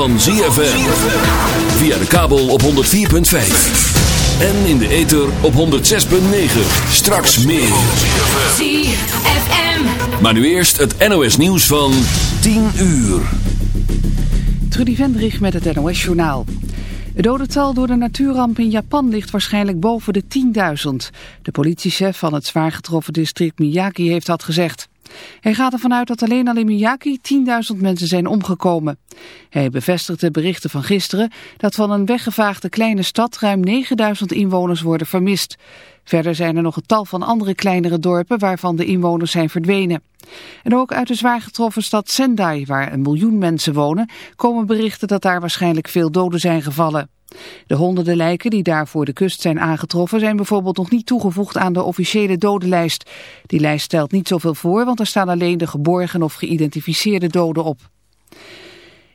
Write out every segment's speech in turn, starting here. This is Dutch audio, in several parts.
van ZFM. Via de kabel op 104.5. En in de ether op 106.9. Straks meer. ZFM. Maar nu eerst het NOS nieuws van 10 uur. Trudy Vendrich met het NOS Journaal. Het dodental door de natuurramp in Japan ligt waarschijnlijk boven de 10.000. De politiechef van het zwaar getroffen district Miyagi heeft dat gezegd. Hij gaat ervan uit dat alleen al in Miyagi 10.000 mensen zijn omgekomen. Hij bevestigt de berichten van gisteren dat van een weggevaagde kleine stad ruim 9.000 inwoners worden vermist. Verder zijn er nog een tal van andere kleinere dorpen waarvan de inwoners zijn verdwenen. En ook uit de zwaar getroffen stad Sendai, waar een miljoen mensen wonen, komen berichten dat daar waarschijnlijk veel doden zijn gevallen. De honderden lijken die daar voor de kust zijn aangetroffen zijn bijvoorbeeld nog niet toegevoegd aan de officiële dodenlijst. Die lijst stelt niet zoveel voor, want er staan alleen de geborgen of geïdentificeerde doden op.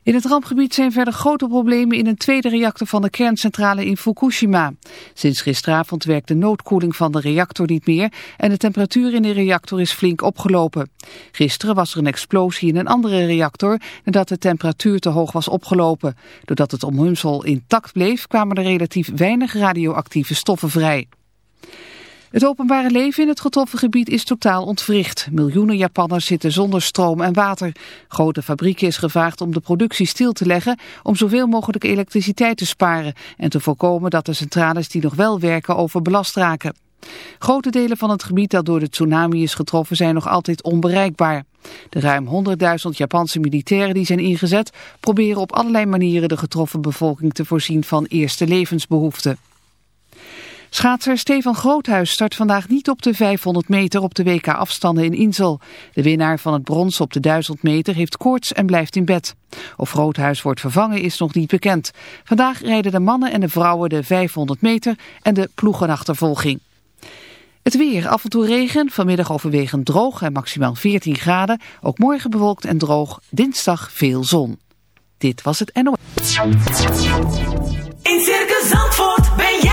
In het rampgebied zijn verder grote problemen in een tweede reactor van de kerncentrale in Fukushima. Sinds gisteravond werkt de noodkoeling van de reactor niet meer en de temperatuur in de reactor is flink opgelopen. Gisteren was er een explosie in een andere reactor nadat de temperatuur te hoog was opgelopen. Doordat het omhulsel intact bleef kwamen er relatief weinig radioactieve stoffen vrij. Het openbare leven in het getroffen gebied is totaal ontwricht. Miljoenen Japanners zitten zonder stroom en water. Grote fabrieken is gevraagd om de productie stil te leggen... om zoveel mogelijk elektriciteit te sparen... en te voorkomen dat de centrales die nog wel werken overbelast raken. Grote delen van het gebied dat door de tsunami is getroffen zijn nog altijd onbereikbaar. De ruim 100.000 Japanse militairen die zijn ingezet... proberen op allerlei manieren de getroffen bevolking te voorzien van eerste levensbehoeften. Schaatser Stefan Groothuis start vandaag niet op de 500 meter op de WK-afstanden in Insel. De winnaar van het brons op de 1000 meter heeft koorts en blijft in bed. Of Groothuis wordt vervangen is nog niet bekend. Vandaag rijden de mannen en de vrouwen de 500 meter en de ploegenachtervolging. Het weer, af en toe regen, vanmiddag overwegend droog en maximaal 14 graden. Ook morgen bewolkt en droog, dinsdag veel zon. Dit was het NOS. In Circus Zandvoort ben jij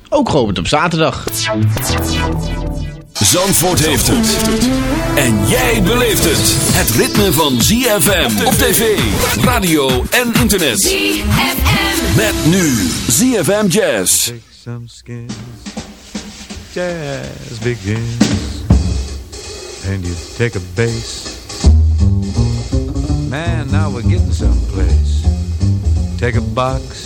ook geopend op zaterdag. Zandvoort heeft het. En jij beleeft het. Het ritme van ZFM op tv, radio en internet. ZFM. Met nu ZFM Jazz. Take some skins. Jazz begins. And you take a bass. Man, now we're getting someplace. Take a box.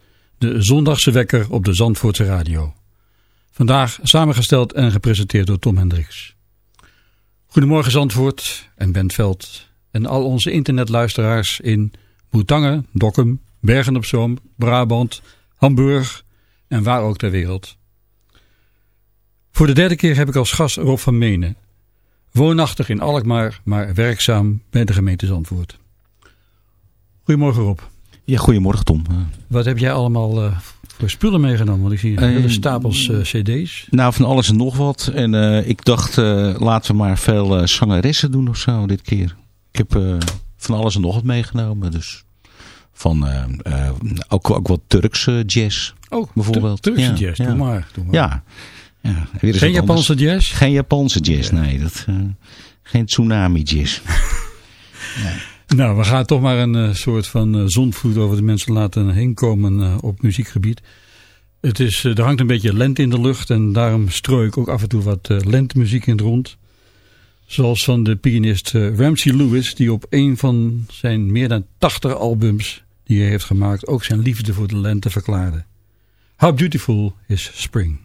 De zondagse wekker op de Zandvoortse radio. Vandaag samengesteld en gepresenteerd door Tom Hendricks. Goedemorgen Zandvoort en Bentveld en al onze internetluisteraars in Boetangen, Dokkum, Bergen op Zoom, Brabant, Hamburg en waar ook ter wereld. Voor de derde keer heb ik als gast Rob van Menen. Woonachtig in Alkmaar, maar werkzaam bij de gemeente Zandvoort. Goedemorgen Rob. Ja, goedemorgen Tom. Wat heb jij allemaal uh, voor spullen meegenomen? Want ik zie hele stapels uh, cd's. Nou, van alles en nog wat. En uh, ik dacht, laten we maar veel zangeressen doen of zo dit keer. Ik heb van alles en nog wat meegenomen. Dus van ook, ook wat Turkse jazz oh, bijvoorbeeld. Turkse ja, jazz, ja. doe maar. Doe maar. Ja. ja weer Geen Japanse anders. jazz? Geen Japanse jazz, nee. Dat, geen tsunami jazz. nee. Nou, we gaan toch maar een uh, soort van uh, zonvloed over de mensen laten heen komen uh, op muziekgebied. Het is, er hangt een beetje lente in de lucht en daarom strooi ik ook af en toe wat lentemuziek in het rond. Zoals van de pianist Ramsey Lewis, die op een van zijn meer dan 80 albums die hij heeft gemaakt ook zijn liefde voor de lente verklaarde. How Beautiful is Spring.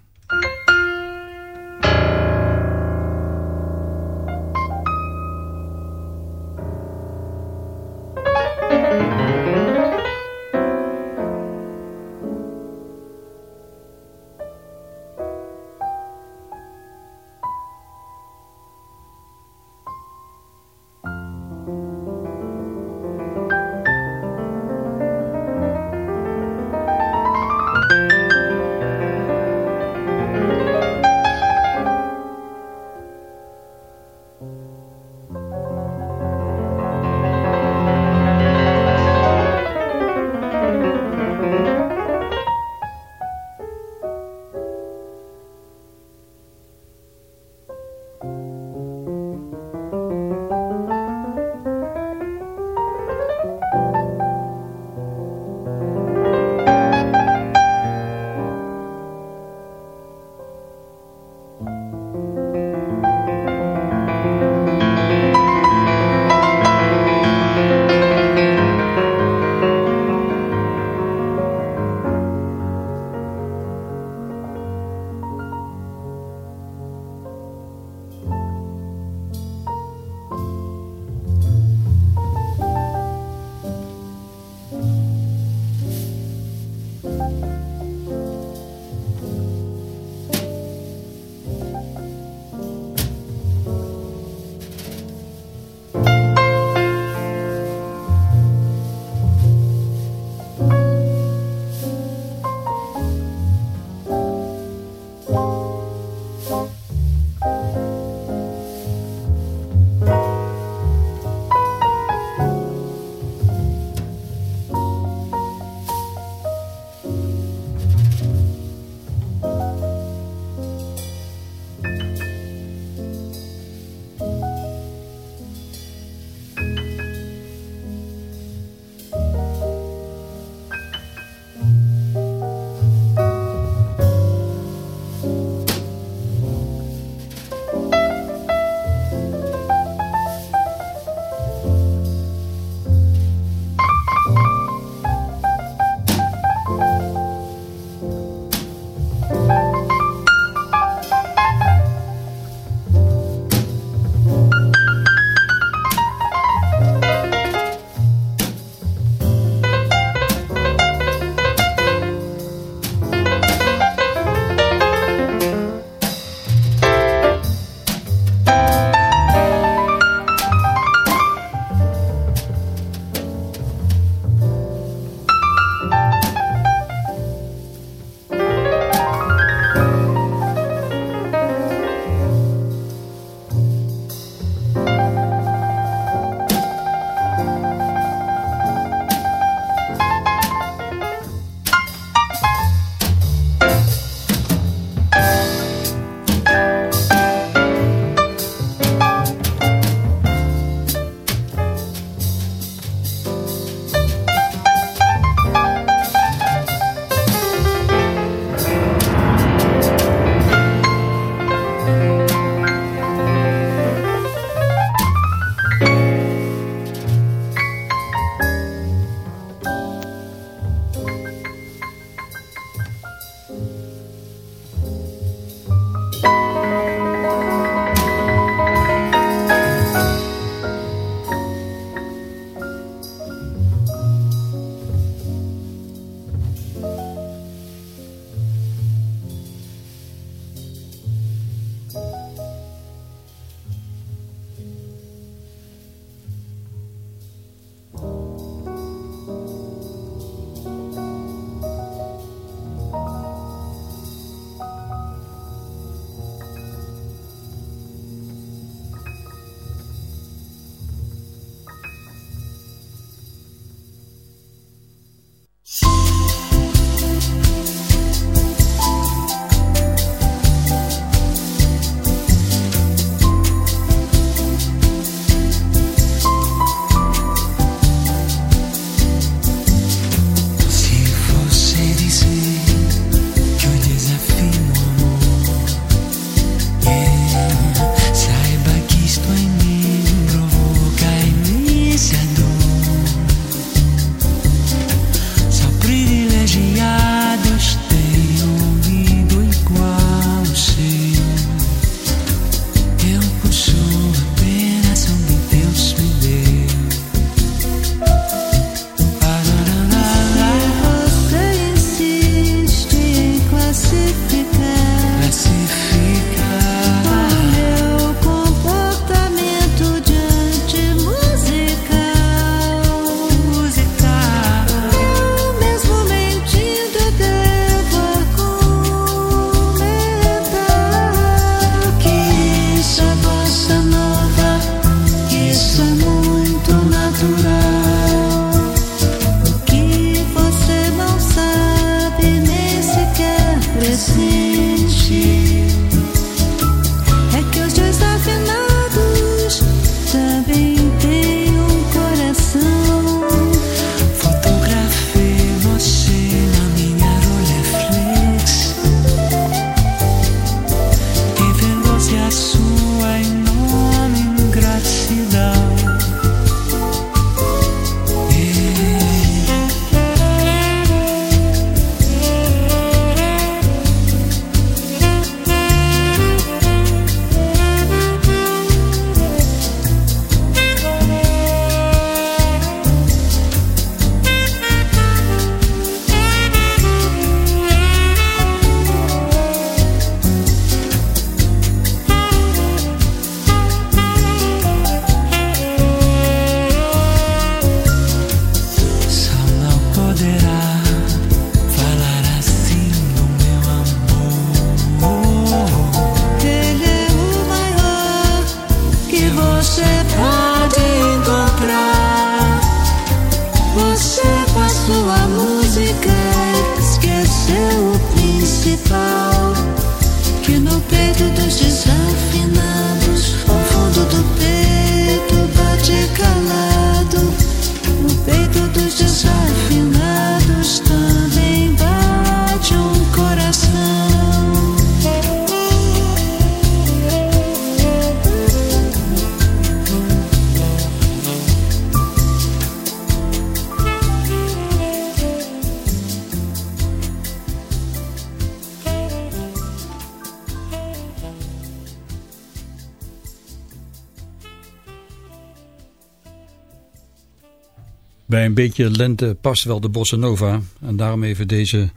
Beetje lente past wel de bossa nova. En daarom even deze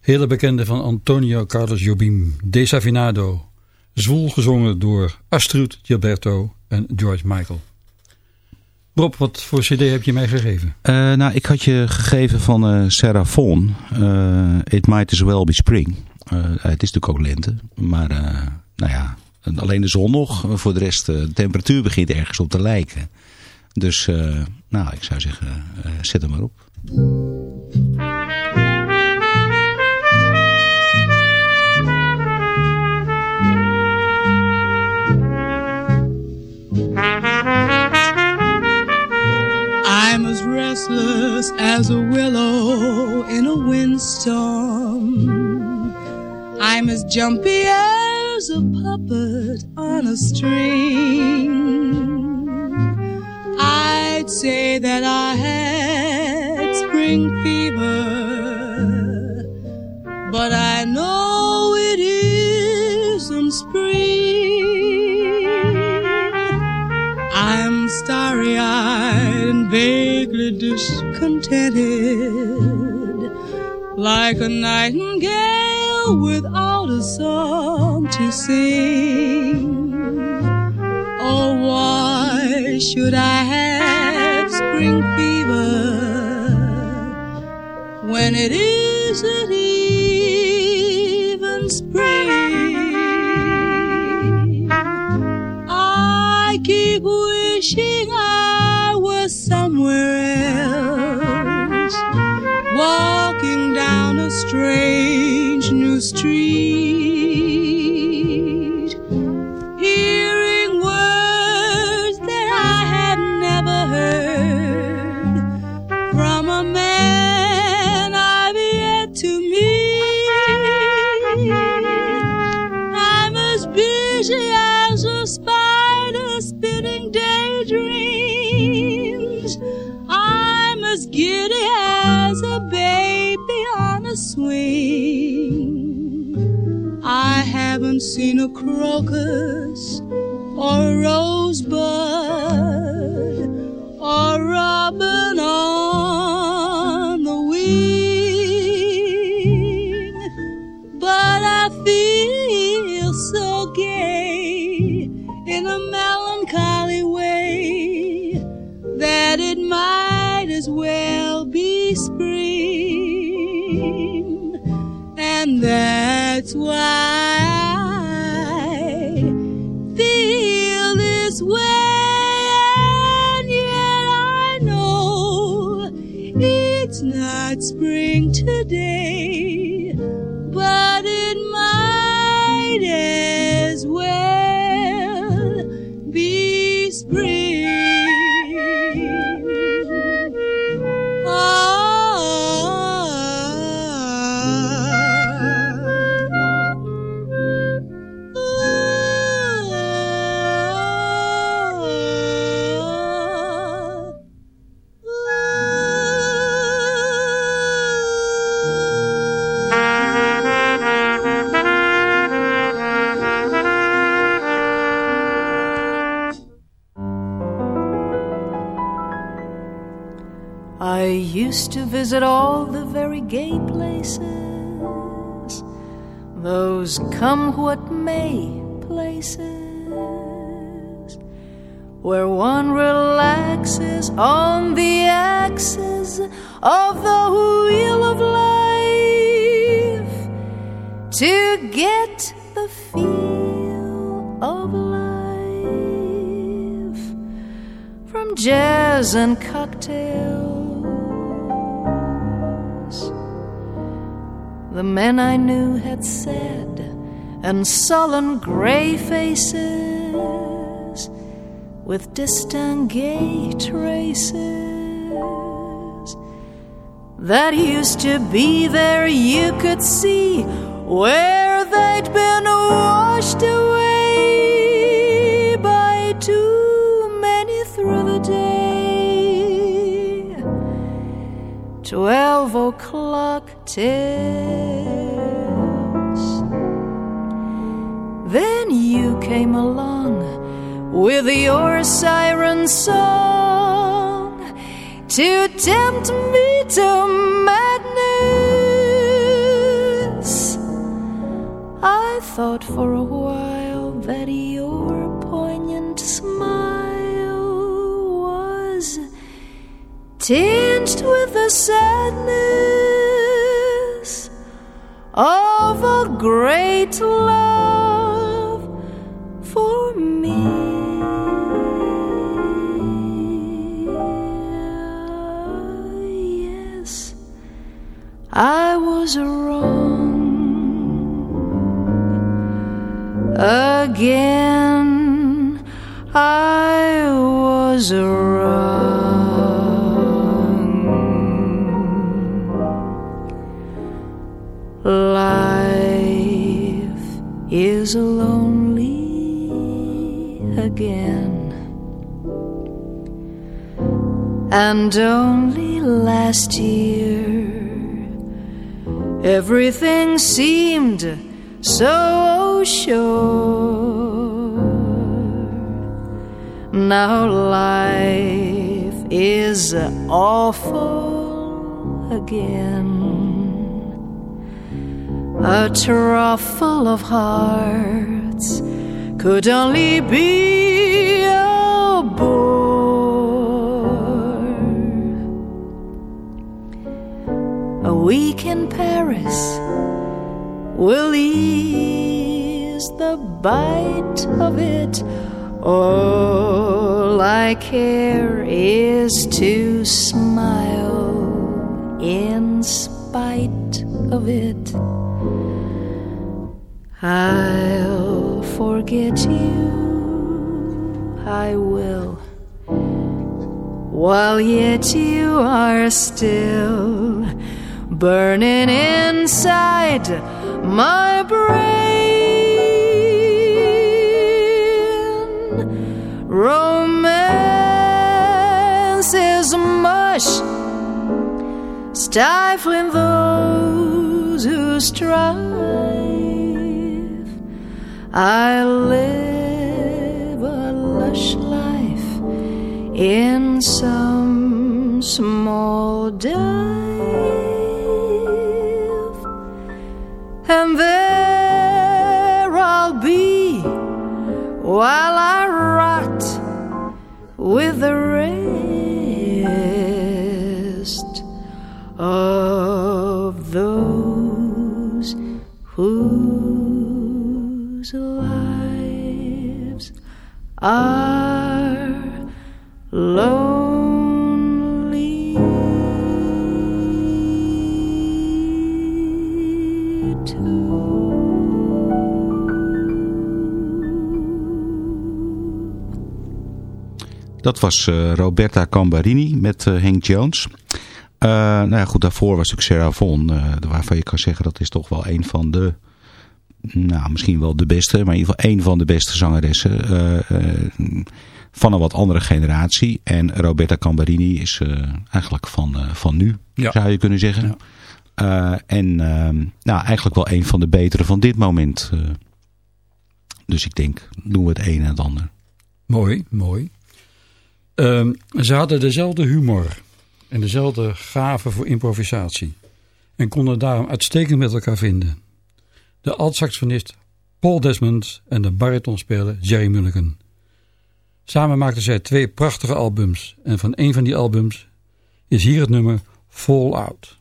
hele bekende van Antonio Carlos Jobim, Desafinado. Zwoel gezongen door Astrid Gilberto en George Michael. Rob, wat voor cd heb je mij gegeven? Eh, nou, ik had je gegeven van eh, It Might As Well Be Spring. Het is natuurlijk ook lente. Maar nou ja, alleen de zon nog. Voor de rest, de temperatuur begint ergens op te lijken. Dus eh, nou, ik zou zeggen, eh, zet hem maar op. I'm as restless as a willow in a windstorm. I'm as jumpy as a puppet on a string. That I had spring fever, but I know it isn't spring. I'm starry eyed and vaguely discontented, like a nightingale without a song to sing. Oh, why should I have crocus or a rosebud or robin on the wing, but I feel so gay in a melancholy way that it might as well be spring, and that's why spring today, visit all the very gay places, those come what may places, where one relaxes on the axis of the wheel of life to get the feel of life from jazz and cocktails the men I knew had said, and sullen gray faces with distant gay traces that used to be there, you could see where they'd been washed away by too many through the day. Twelve o'clock ticks. Came along with your siren song to tempt me to madness. I thought for a while that your poignant smile was tinged with the sadness of a great love I was wrong again. I was wrong. Life is lonely again. And only last year everything seemed so sure. Now life is awful again. A trough full of hearts could only be week in Paris will ease the bite of it. All I care is to smile in spite of it. I'll forget you, I will, while yet you are still burning inside my brain. Romance is mush, stifling those who strive. I live a lush life in some small dive, and there I'll be while I rot with the rest of those whose lives are lonely Dat was eh, Roberta Cambarini met eh, Hank Jones. Eh, nou ja, goed, daarvoor was ook Sarah Vaughan, eh, waarvan je kan zeggen dat is toch wel een van de, nou misschien wel de beste, maar in ieder geval één van de beste zangeressen eh, eh, van een wat andere generatie. En Roberta Cambarini is eh, eigenlijk van, eh, van nu, zou je kunnen zeggen. Eh, en ehm, nou, eigenlijk wel een van de betere van dit moment. eh. dus ik denk, doen we het een en het ander. Mooi, mooi. Ehm, ze hadden dezelfde humor en dezelfde gave voor improvisatie. En konden daarom uitstekend met elkaar vinden. De altsaxofonist Paul Desmond en de baritonspeler Jerry Mulligan. Samen maakten zij twee prachtige albums. En van een van die albums is hier het nummer Fall Out.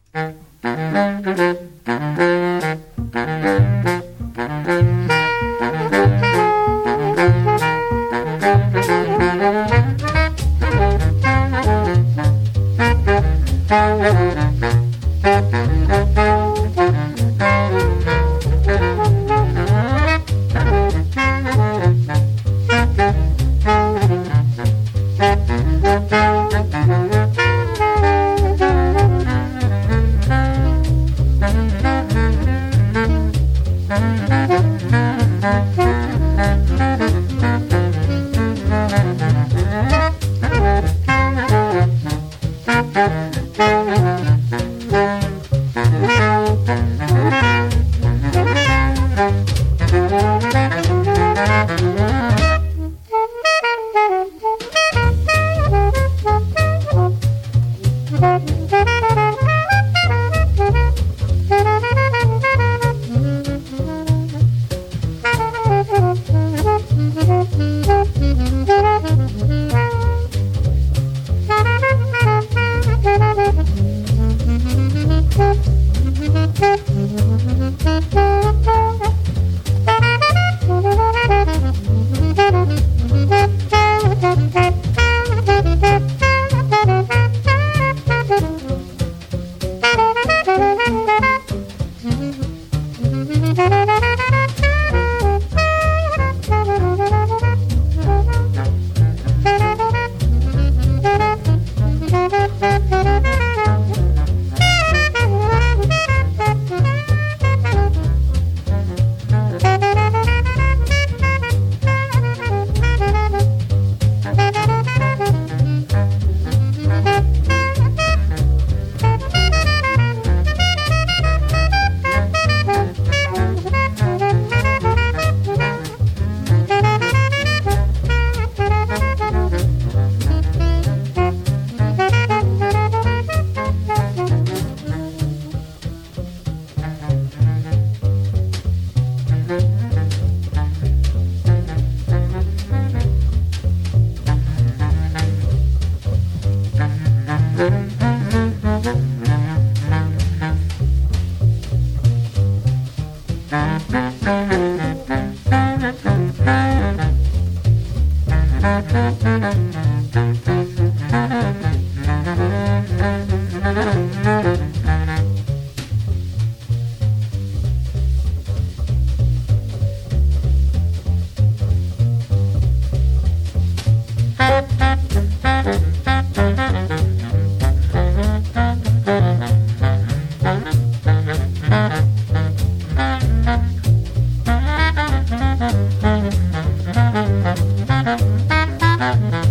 Mm-hmm.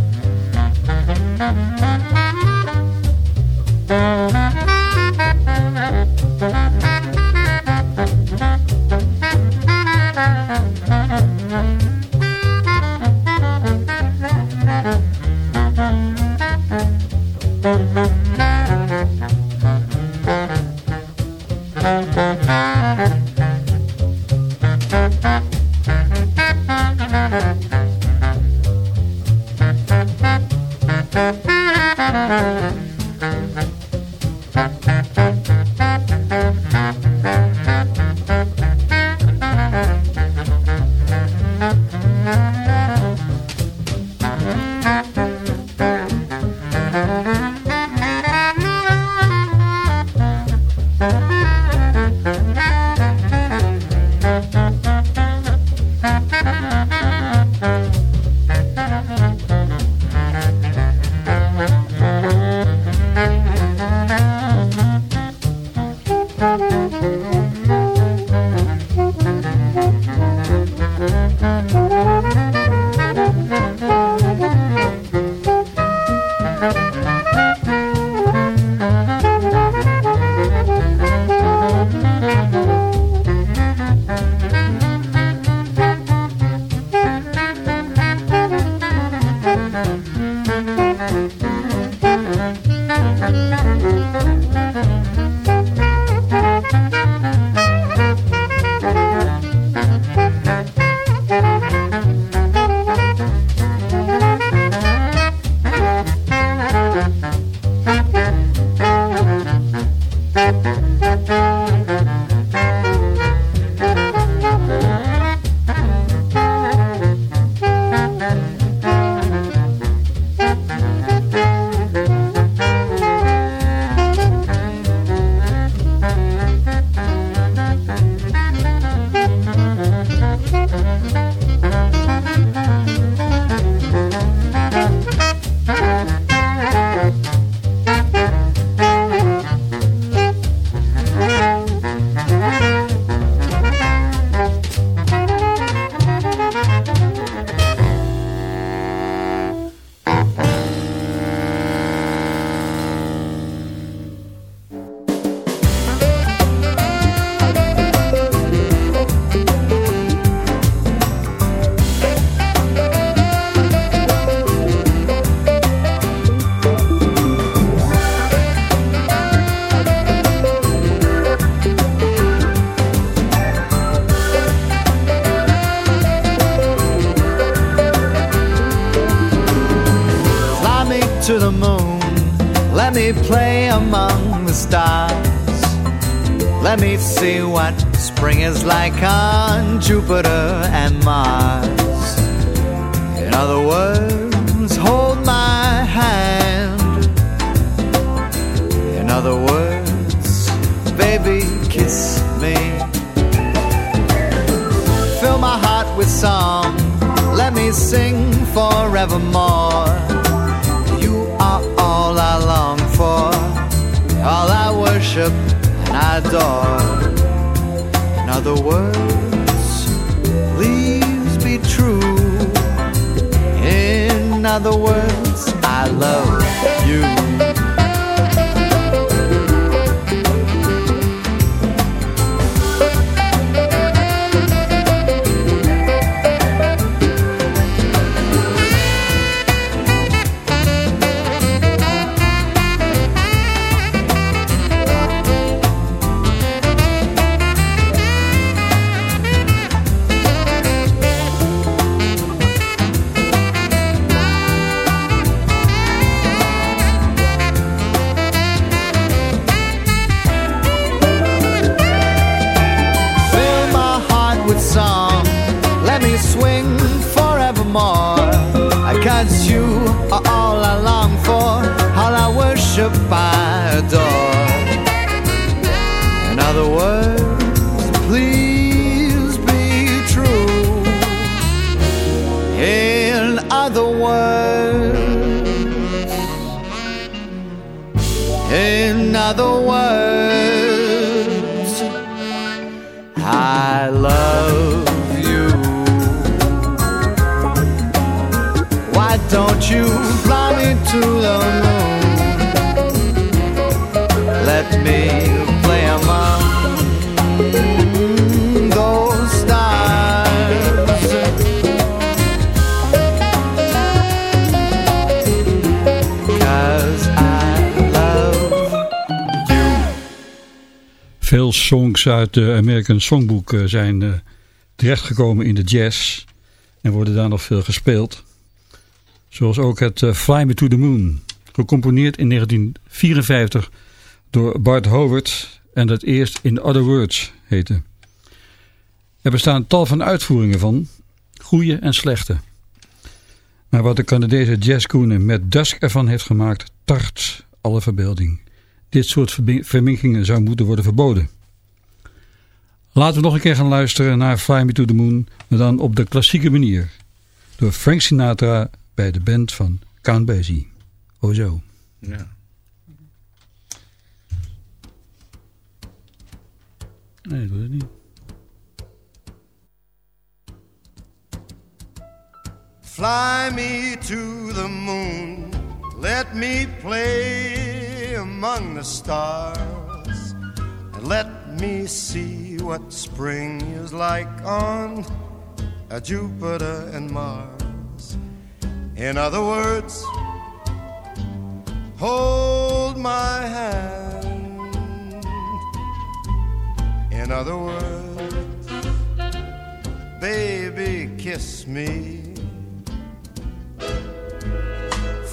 other words, I love you. Uit de American Songbook eh, zijn eh, terechtgekomen in de jazz en worden daar nog veel gespeeld. Zoals ook het eh, Fly Me to the Moon, gecomponeerd in 1954 door Bart Howard en dat eerst In Other Words heette. Er bestaan tal van uitvoeringen van, goede en slechte. Maar wat de Canadese jazzkoene met Dusk ervan heeft gemaakt, tart alle verbeelding. Dit soort verminkingen zou moeten worden verboden. Laten we nog een keer gaan luisteren naar Fly Me to the Moon, maar dan op de klassieke manier. Door Frank Sinatra bij de band van Count Basie. O zo. Ja. Nee, dat doet het niet. Fly me to the moon, let me play among the stars, and let me see what spring is like on a Jupiter and Mars. In other words, hold my hand. In other words, baby, kiss me.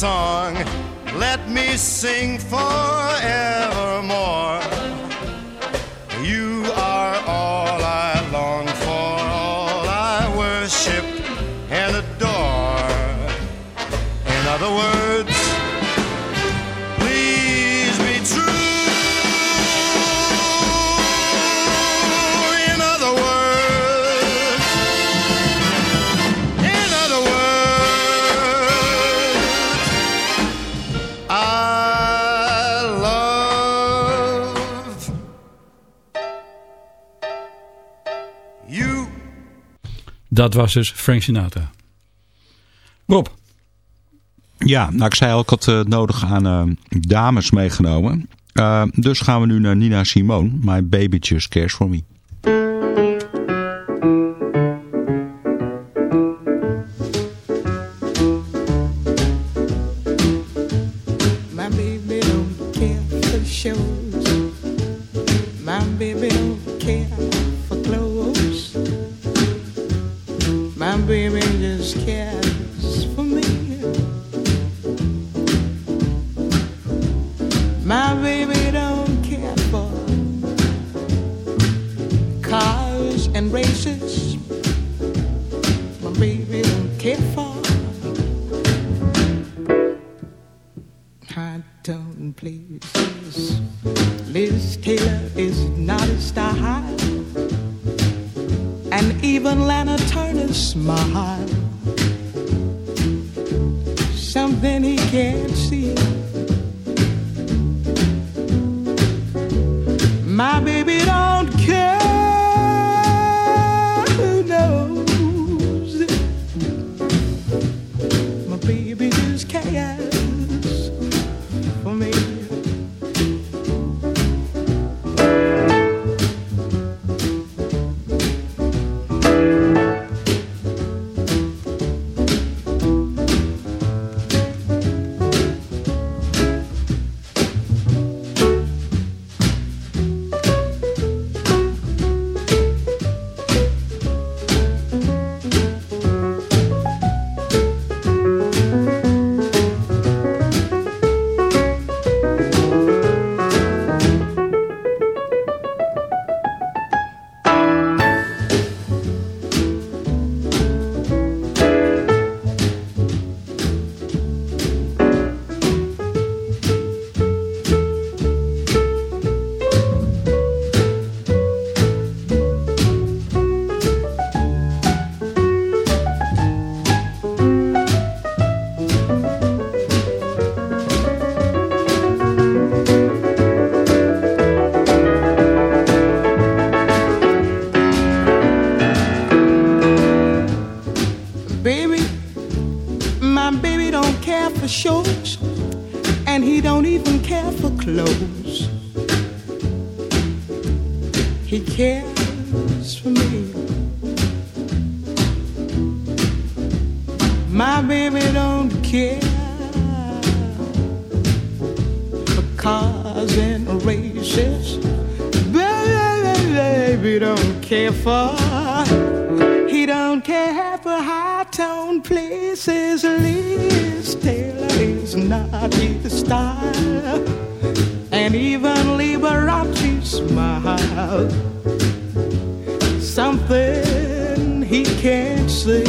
song. Let me sing forevermore. Dat was dus Frank Sinatra. Rob. Ja, nou ik zei al, ik had het nodig aan eh, dames meegenomen. Eh, dus gaan we nu naar Nina Simone. My baby just cares for me. Tone please. Liz Taylor is not a style, and even Lana Turner smile. Something he can't see. Shows, and he don't even care for clothes. He cares for me. My baby don't care for cars and races. Baby don't care for. He don't care for high tone places. Liz Taylor is not his style, and even Liberace smile. Something he can't see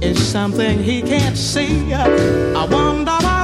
is something he can't see. I wonder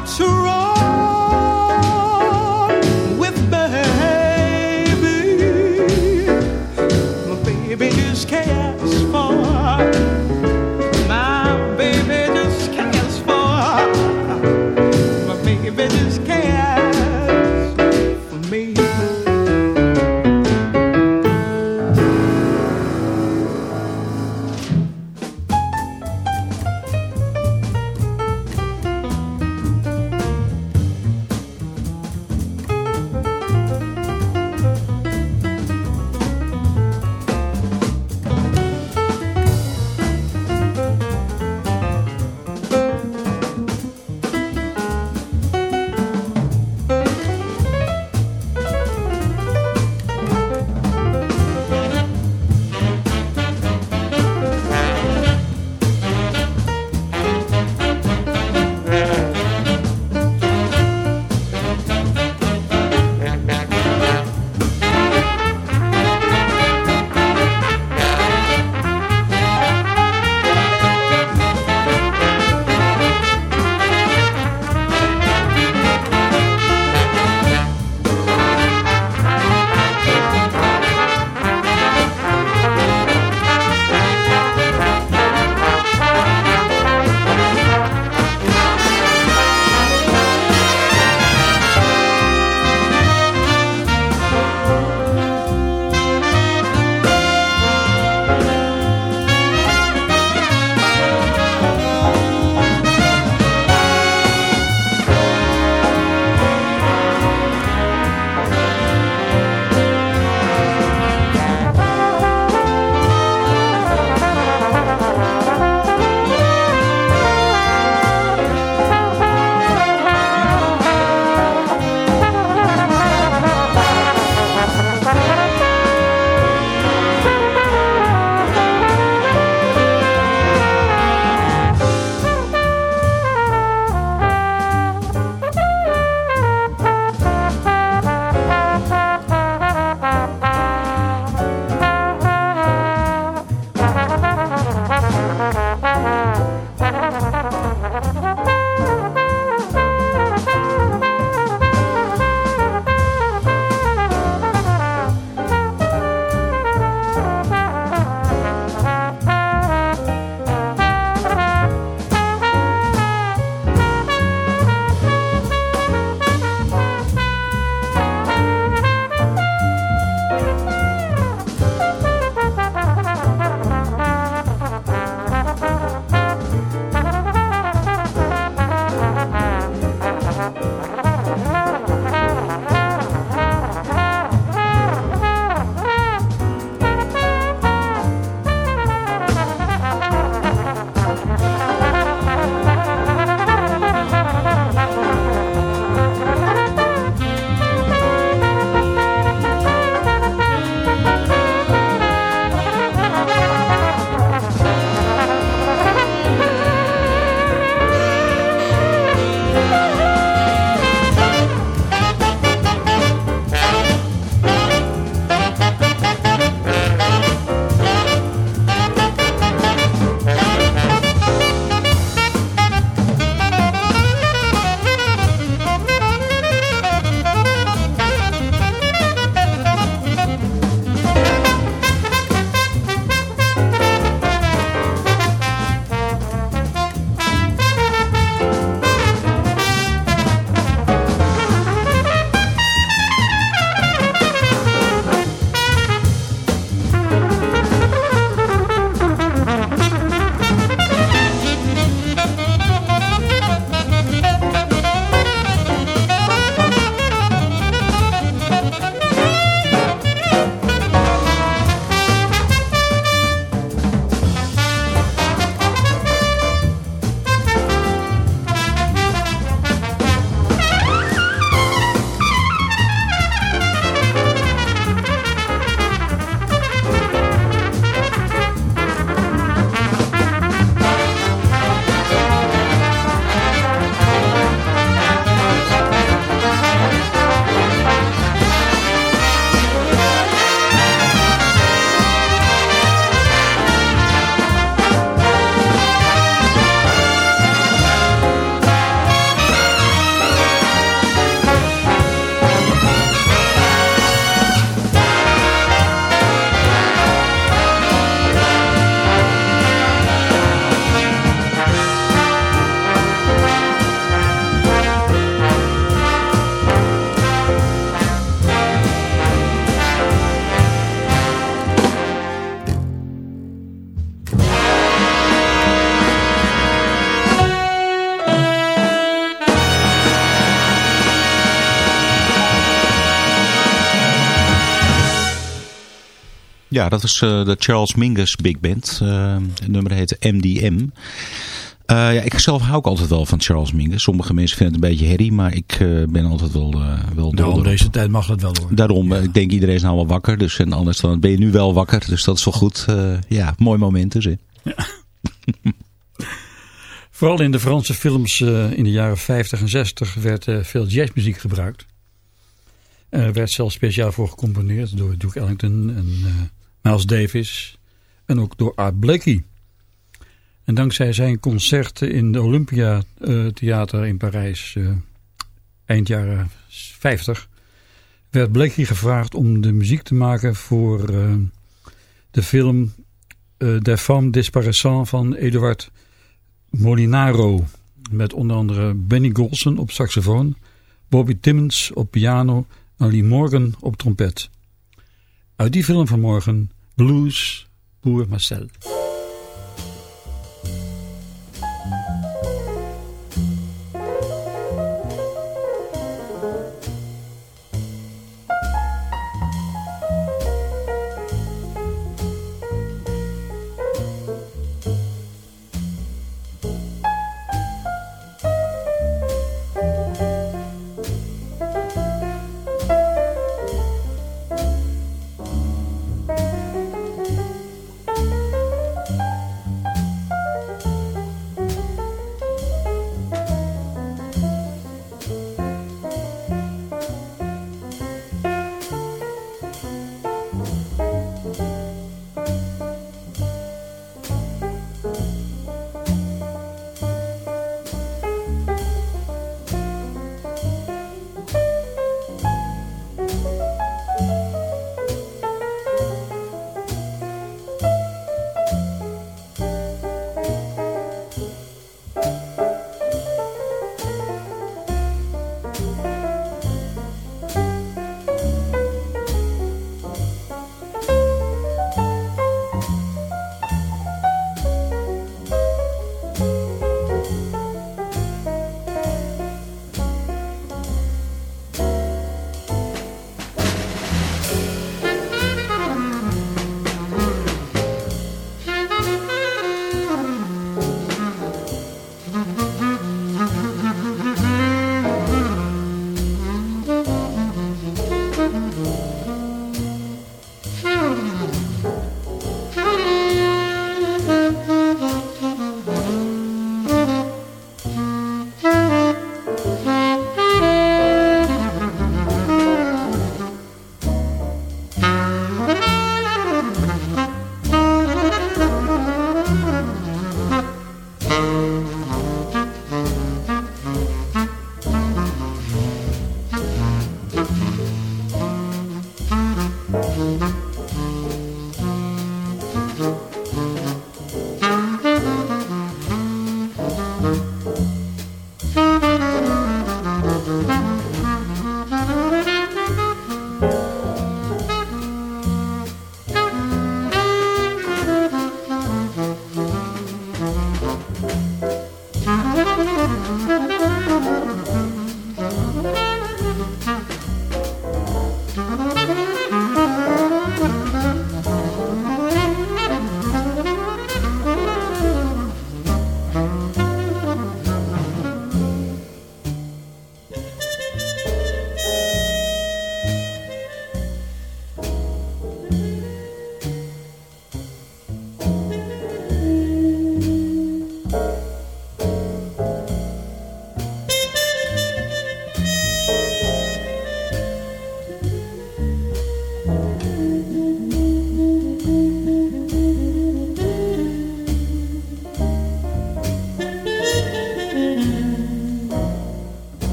Ja, dat is uh, de Charles Mingus Big Band. Uh, het nummer heet MDM. Uh, ja, ik zelf hou ook altijd wel van Charles Mingus. Sommige mensen vinden het een beetje herrie, maar ik ben altijd wel, wel nou, op deze tijd mag het wel hoor. Daarom, ik denk iedereen is nou wel wakker. Dus, en anders dan ben je nu wel wakker. Dus dat is wel goed. ja, mooi moment dus. Hè. Ja. Vooral in de Franse films in de jaren 50 en 60 werd veel jazzmuziek gebruikt. Er werd zelfs speciaal voor gecomponeerd door Duke Ellington en Miles Davis en ook door Art Blakey. En dankzij zijn concerten in de Olympia uh, Theater in Parijs uh, eind jaren 50 werd Blakey gevraagd om de muziek te maken voor uh, de film Des Femmes Disparaissant van Eduard Molinaro. Met onder andere Benny Golson op saxofoon, Bobby Timmons op piano en Lee Morgan op trompet. Uit die film vanmorgen Blues pour Marcel.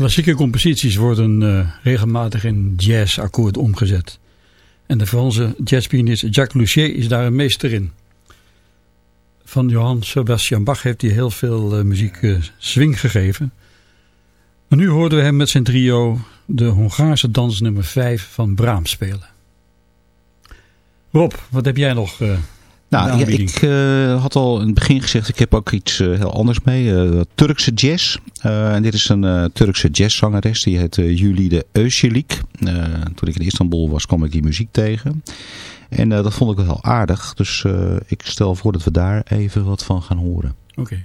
Klassieke composities worden uh, regelmatig in jazzakkoord omgezet. En de Franse jazzpianist Jacques Lussier is daar een meester in. Van Johann Sebastian Bach heeft hij heel veel uh, muziek uh, swing gegeven. Maar nu hoorden we hem met zijn trio de Hongaarse dans nummer 5 van Brahms spelen. Rob, wat heb jij nog... Nou, ja, ik uh, had al in het begin gezegd, ik heb ook iets uh, heel anders mee. Uh, Turkse jazz. en dit is een Turkse jazzzangeres, die heet Julide Özcelik. toen ik in Istanbul was, kwam ik die muziek tegen. En dat vond ik wel heel aardig. Dus ik stel voor dat we daar even wat van gaan horen. Oké.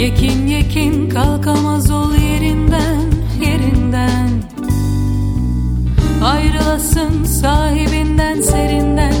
Yekin yekin kalkamaz ol yerinden yerinden. Ayrılasın sahibinden serinden.